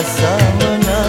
Terima kasih.